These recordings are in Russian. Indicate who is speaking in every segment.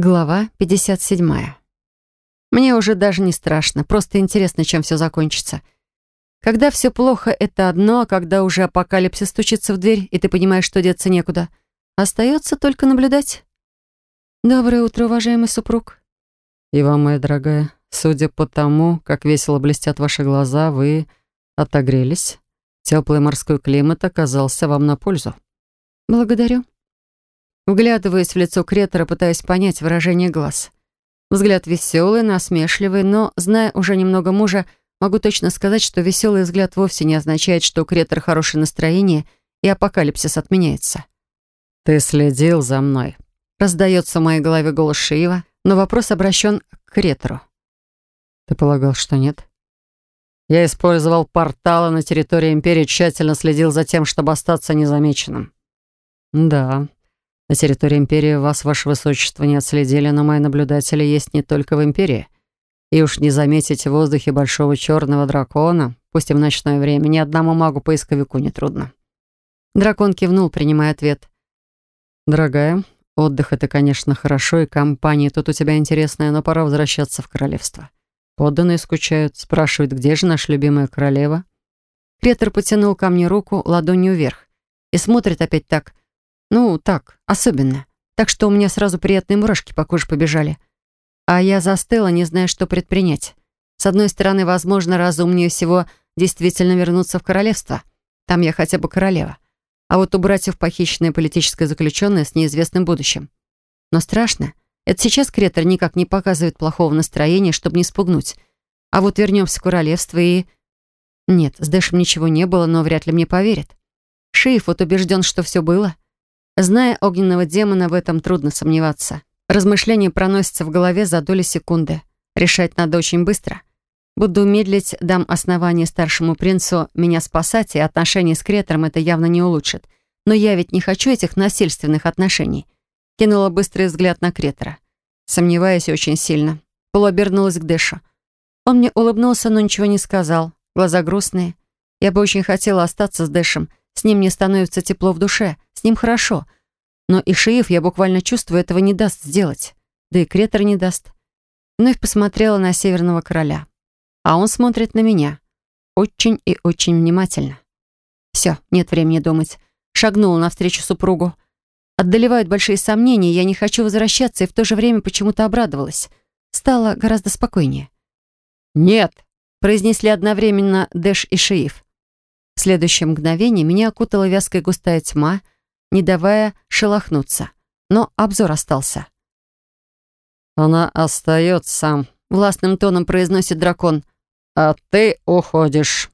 Speaker 1: Глава 57. Мне уже даже не страшно, просто интересно, чем все закончится. Когда все плохо, это одно, а когда уже апокалипсис стучится в дверь, и ты понимаешь, что деться некуда, остается только наблюдать. Доброе утро, уважаемый супруг.
Speaker 2: И вам, моя дорогая, судя по тому, как весело блестят ваши глаза, вы отогрелись. Теплый морской климат оказался вам на пользу.
Speaker 1: Благодарю. Вглядываясь в лицо Кретора, пытаясь понять выражение глаз. Взгляд веселый, насмешливый, но, зная уже немного мужа, могу точно сказать, что веселый взгляд вовсе не означает, что у Кретора хорошее настроение и апокалипсис отменяется.
Speaker 2: «Ты следил за мной», —
Speaker 1: раздается в моей голове голос Шиева, но вопрос обращен к Кретору.
Speaker 2: «Ты полагал, что нет?» «Я использовал порталы на территории Империи, тщательно следил за тем, чтобы остаться незамеченным». «Да, на территории Империи вас, ваше высочество, не отследили, но мои наблюдатели есть не только в Империи. И уж не заметить в воздухе большого черного дракона, пусть и в ночное время, ни одному магу-поисковику не трудно.
Speaker 1: Дракон кивнул, принимая ответ.
Speaker 2: «Дорогая, отдых — это, конечно, хорошо, и компания тут у тебя интересная, но пора возвращаться в королевство. Подданные скучают, спрашивают, где же наша любимая королева?»
Speaker 1: Кретор потянул ко мне руку ладонью вверх и смотрит опять так, ну, так, особенно. Так что у меня сразу приятные мурашки по коже побежали. А я застыла, не зная, что предпринять. С одной стороны, возможно, разумнее всего действительно вернуться в королевство. Там я хотя бы королева. А вот у братьев похищенная политическая заключенная с неизвестным будущим. Но страшно. Это сейчас Кретор никак не показывает плохого настроения, чтобы не спугнуть. А вот вернемся в королевство и... Нет, с Дэшем ничего не было, но вряд ли мне поверят. Шиев вот убежден, что все было. Зная огненного демона, в этом трудно сомневаться. Размышления проносятся в голове за доли секунды. Решать надо очень быстро. Буду медлить, дам основание старшему принцу меня спасать, и отношения с Кретором это явно не улучшит. Но я ведь не хочу этих насильственных отношений. Кинула быстрый взгляд на Кретора. Сомневаясь очень сильно. Полуобернулась к Дэшу. Он мне улыбнулся, но ничего не сказал. Глаза грустные. Я бы очень хотела остаться с Дэшем, с ним мне становится тепло в душе, с ним хорошо. Но и Шиев, я буквально чувствую, этого не даст сделать. Да и Кретор не даст. Вновь посмотрела на Северного Короля. А он смотрит на меня. Очень и очень внимательно. Все, нет времени думать. Шагнула навстречу супругу. Отдалевают большие сомнения, я не хочу возвращаться, и в то же время почему-то обрадовалась. Стало гораздо спокойнее. «Нет!» — произнесли одновременно Дэш и Шиев. В следующее мгновение меня окутала вязкая густая тьма, не давая шелохнуться. Но обзор остался.
Speaker 2: «Она остается», — властным тоном произносит дракон. «А ты уходишь».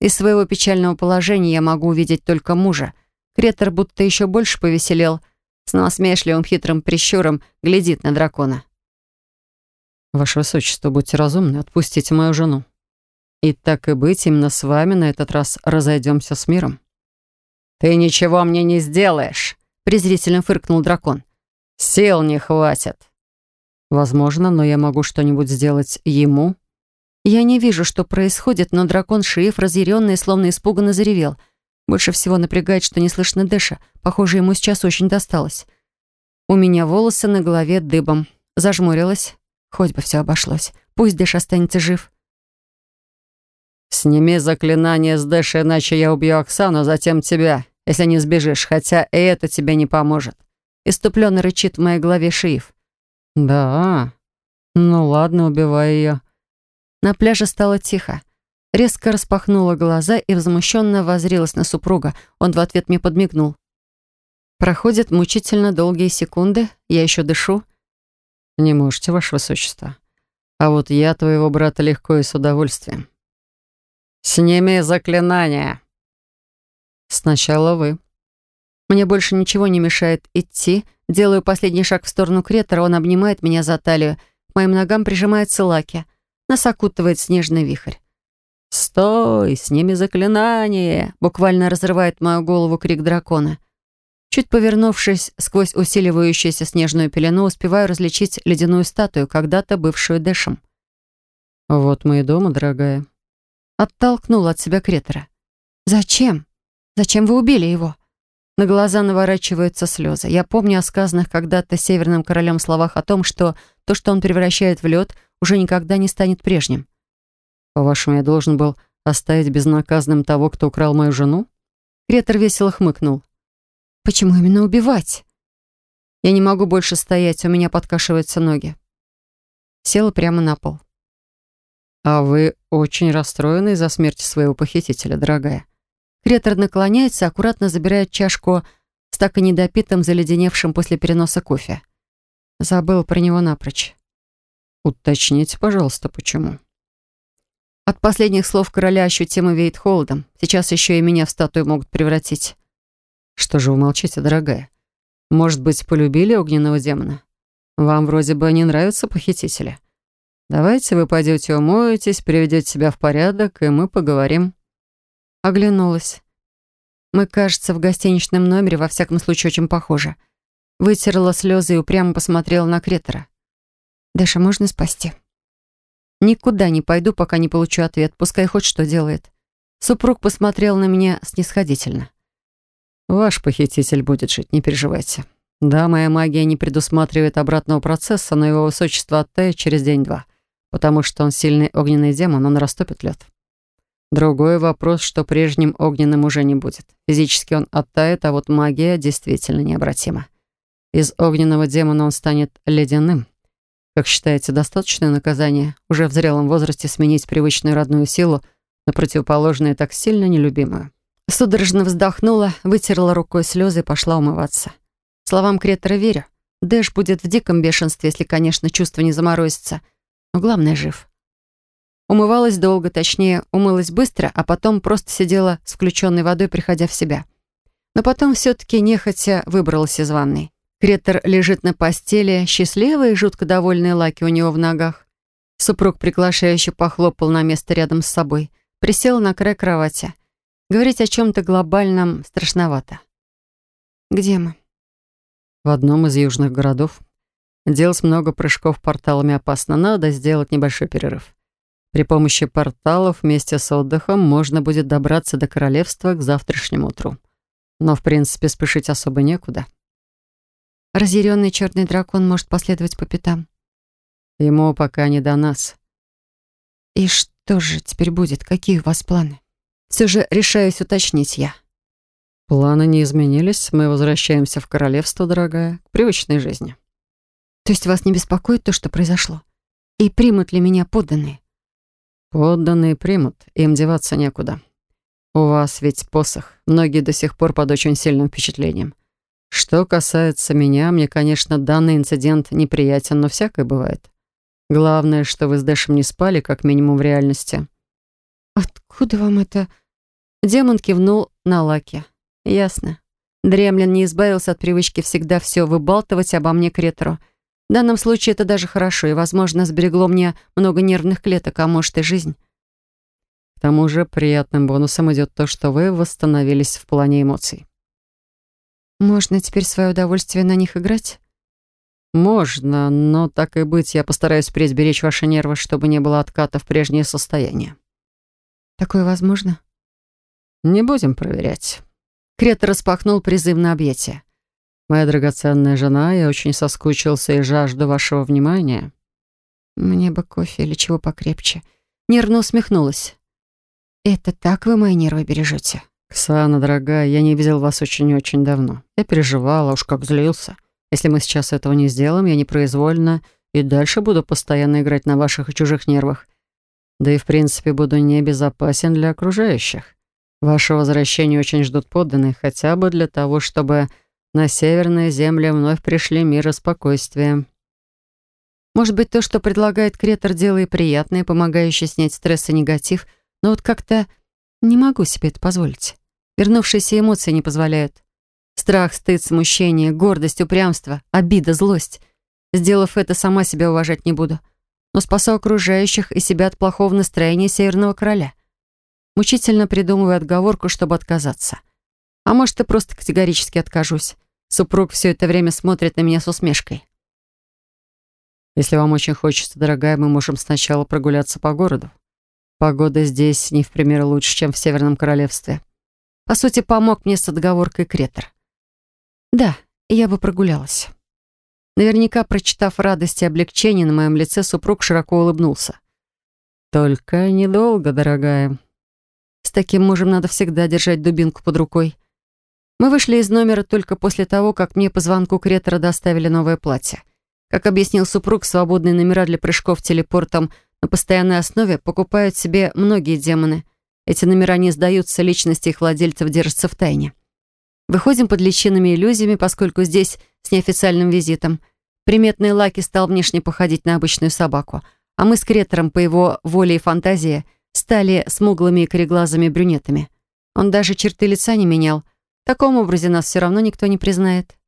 Speaker 1: Из своего печального положения я могу увидеть только мужа. Кретор будто еще больше повеселел, с насмешливым хитрым прищуром глядит на дракона.
Speaker 2: «Ваше Высочество, будьте разумны, отпустите мою жену». И так и быть, именно с вами на этот раз разойдемся с миром.
Speaker 1: «Ты ничего мне не сделаешь», — презрительно фыркнул дракон. «Сил не хватит».
Speaker 2: «Возможно, но я могу что-нибудь сделать ему».
Speaker 1: Я не вижу, что происходит, но дракон Шиев, разъяренный, словно испуганно заревел. Больше всего напрягает, что не слышно Дэша. Похоже, ему сейчас очень досталось. У меня волосы на голове дыбом. Зажмурилась. Хоть бы все обошлось. Пусть Дэш останется жив.
Speaker 2: «Сними заклинание с Дэша, иначе я убью Оксану, а затем тебя, если не сбежишь, хотя и это тебе не поможет».
Speaker 1: Иступленно рычит в моей голове Шиев.
Speaker 2: «Да? Ну ладно, убивай ее».
Speaker 1: На пляже стало тихо. Резко распахнула глаза и возмущенно возрилась на супруга. Он в ответ мне подмигнул. Проходят мучительно долгие секунды, я еще дышу.
Speaker 2: «Не можете, ваше высочество. А вот я твоего брата легко и с удовольствием».
Speaker 1: «Сними заклинание!»
Speaker 2: «Сначала вы».
Speaker 1: Мне больше ничего не мешает идти. Делаю последний шаг в сторону Кретора, он обнимает меня за талию. К моим ногам прижимается Лаки. Нас окутывает снежный вихрь. «Стой! Сними заклинание!» Буквально разрывает мою голову крик дракона. Чуть повернувшись сквозь усиливающуюся снежную пелену, успеваю различить ледяную статую, когда-то бывшую Дэшем.
Speaker 2: «Вот мы и дома, дорогая»,
Speaker 1: Оттолкнула от себя Кретора. «Зачем? Зачем вы убили его?» На глаза наворачиваются слезы. Я помню о сказанных когда-то северным королем словах о том, что то, что он превращает в лед, уже никогда не станет прежним.
Speaker 2: По-вашему, я должен был оставить безнаказанным того, кто украл мою жену?
Speaker 1: Кретор весело хмыкнул. Почему именно убивать? Я не могу больше стоять, у меня подкашиваются ноги. Села прямо на пол.
Speaker 2: А вы очень расстроены из-за смерти своего похитителя, дорогая.
Speaker 1: Кретор наклоняется, аккуратно забирает чашку с так и недопитым, заледеневшим после переноса кофе. Забыл про него напрочь.
Speaker 2: Уточните, пожалуйста, почему.
Speaker 1: От последних слов короля ощутимо веет холодом. Сейчас еще и меня в статую могут превратить.
Speaker 2: Что же вы молчите, дорогая? Может быть, полюбили огненного демона? Вам вроде бы не нравятся похитители. Давайте вы пойдете умоетесь, приведете себя в порядок, и мы поговорим.
Speaker 1: Оглянулась. Мы, кажется, в гостиничном номере, во всяком случае, очень похожи. Вытерла слезы и упрямо посмотрела на Кретора. «Дэша, можно спасти?» «Никуда не пойду, пока не получу ответ, пускай хоть что делает». Супруг посмотрел на меня снисходительно.
Speaker 2: «Ваш похититель будет жить, не переживайте. Да, моя магия не предусматривает обратного процесса, но его высочество оттает через день-два, потому что он сильный огненный демон, он растопит лед. Другой вопрос, что прежним огненным уже не будет. Физически он оттает, а вот магия действительно необратима. Из огненного демона он станет ледяным. Как считаете, достаточное наказание уже в зрелом возрасте сменить привычную родную силу на противоположную так сильно нелюбимую?
Speaker 1: Судорожно вздохнула, вытерла рукой слезы и пошла умываться. Словам Кретора верю. Дэш будет в диком бешенстве, если, конечно, чувство не заморозится. Но главное, жив. Умывалась долго, точнее, умылась быстро, а потом просто сидела с включенной водой, приходя в себя. Но потом все-таки нехотя выбралась из ванной. Кретор лежит на постели, счастливый и жутко довольный Лаки у него в ногах. Супруг приглашающе похлопал на место рядом с собой. Присел на край кровати. Говорить о чем-то глобальном страшновато. «Где мы?»
Speaker 2: «В одном из южных городов. Делать много прыжков порталами опасно. Надо сделать небольшой перерыв. При помощи порталов вместе с отдыхом можно будет добраться до королевства к завтрашнему утру. Но, в принципе, спешить особо некуда.
Speaker 1: Разъяренный черный дракон может последовать по пятам.
Speaker 2: Ему пока не до нас.
Speaker 1: И что же теперь будет? Какие у вас планы? Все же решаюсь уточнить я.
Speaker 2: Планы не изменились. Мы возвращаемся в королевство, дорогая, к привычной жизни.
Speaker 1: То есть вас не беспокоит то, что произошло? И примут ли меня подданные?
Speaker 2: Подданные примут, им деваться некуда. У вас ведь посох. Многие до сих пор под очень сильным впечатлением. Что касается меня, мне, конечно, данный инцидент неприятен, но всякое бывает. Главное, что вы с Дэшем не спали, как минимум в реальности.
Speaker 1: «Откуда вам это?» Демон кивнул на Лаки. «Ясно. Дремлин не избавился от привычки всегда все выбалтывать обо мне к ретру. В данном случае это даже хорошо и, возможно, сберегло мне много нервных клеток, а может и жизнь.
Speaker 2: К тому же приятным бонусом идет то, что вы восстановились в плане эмоций.
Speaker 1: Можно теперь свое удовольствие на них играть?
Speaker 2: Можно, но так и быть, я постараюсь впредь беречь ваши нервы, чтобы не было отката в прежнее состояние.
Speaker 1: Такое возможно?
Speaker 2: Не будем проверять.
Speaker 1: Крет распахнул призывное объятие.
Speaker 2: Моя драгоценная жена, я очень соскучился и жажду вашего внимания.
Speaker 1: Мне бы кофе или чего покрепче. Нервно усмехнулась. Это так вы мои нервы бережете?
Speaker 2: Ксана, дорогая, я не видел вас очень-очень давно. Я переживала, уж как злился. Если мы сейчас этого не сделаем, я непроизвольно и дальше буду постоянно играть на ваших и чужих нервах. Да и, в принципе, буду небезопасен для окружающих. Ваше возвращение очень ждут подданные, хотя бы для того, чтобы на северные земли вновь пришли мир и спокойствие.
Speaker 1: Может быть, то, что предлагает Кретор, дело и приятное, помогающее снять стресс и негатив, но вот как-то не могу себе это позволить. Вернувшиеся эмоции не позволяют. Страх, стыд, смущение, гордость, упрямство, обида, злость. Сделав это, сама себя уважать не буду. Но спасу окружающих и себя от плохого настроения Северного Короля. Мучительно придумываю отговорку, чтобы отказаться. А может, и просто категорически откажусь. Супруг все это время смотрит на меня с усмешкой.
Speaker 2: Если вам очень хочется, дорогая, мы можем сначала прогуляться по городу. Погода здесь не в пример лучше, чем в Северном Королевстве.
Speaker 1: По сути, помог мне с отговоркой Кретор. Да, я бы прогулялась. Наверняка, прочитав радость и облегчение на моем лице, супруг широко улыбнулся.
Speaker 2: «Только недолго, дорогая».
Speaker 1: С таким мужем надо всегда держать дубинку под рукой. Мы вышли из номера только после того, как мне по звонку Кретора доставили новое платье. Как объяснил супруг, свободные номера для прыжков телепортом на постоянной основе покупают себе многие демоны. Эти номера не сдаются, личности их владельцев держатся в тайне. Выходим под личинами иллюзиями, поскольку здесь с неофициальным визитом. Приметный Лаки стал внешне походить на обычную собаку, а мы с Кретором по его воле и фантазии стали смуглыми и кореглазыми брюнетами. Он даже черты лица не менял. В таком образе нас все равно никто не признает.